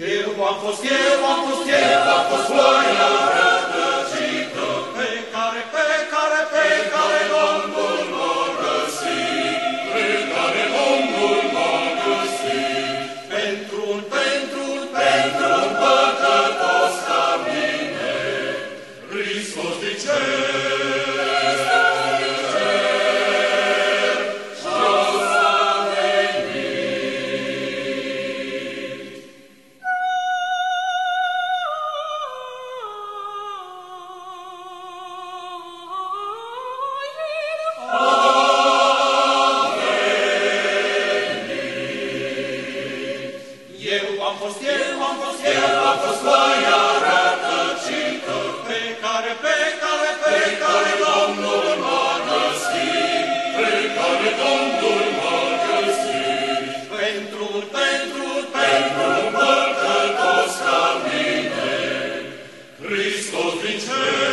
am fost eu, am fost eu, am fost ploaia rătăcită, fost el, m-am fost el, el a fost foaia Domnul m-a găsit, Domnul m-a. Pentru, pentru, pentru păcătos ca mine, Hristos din cer,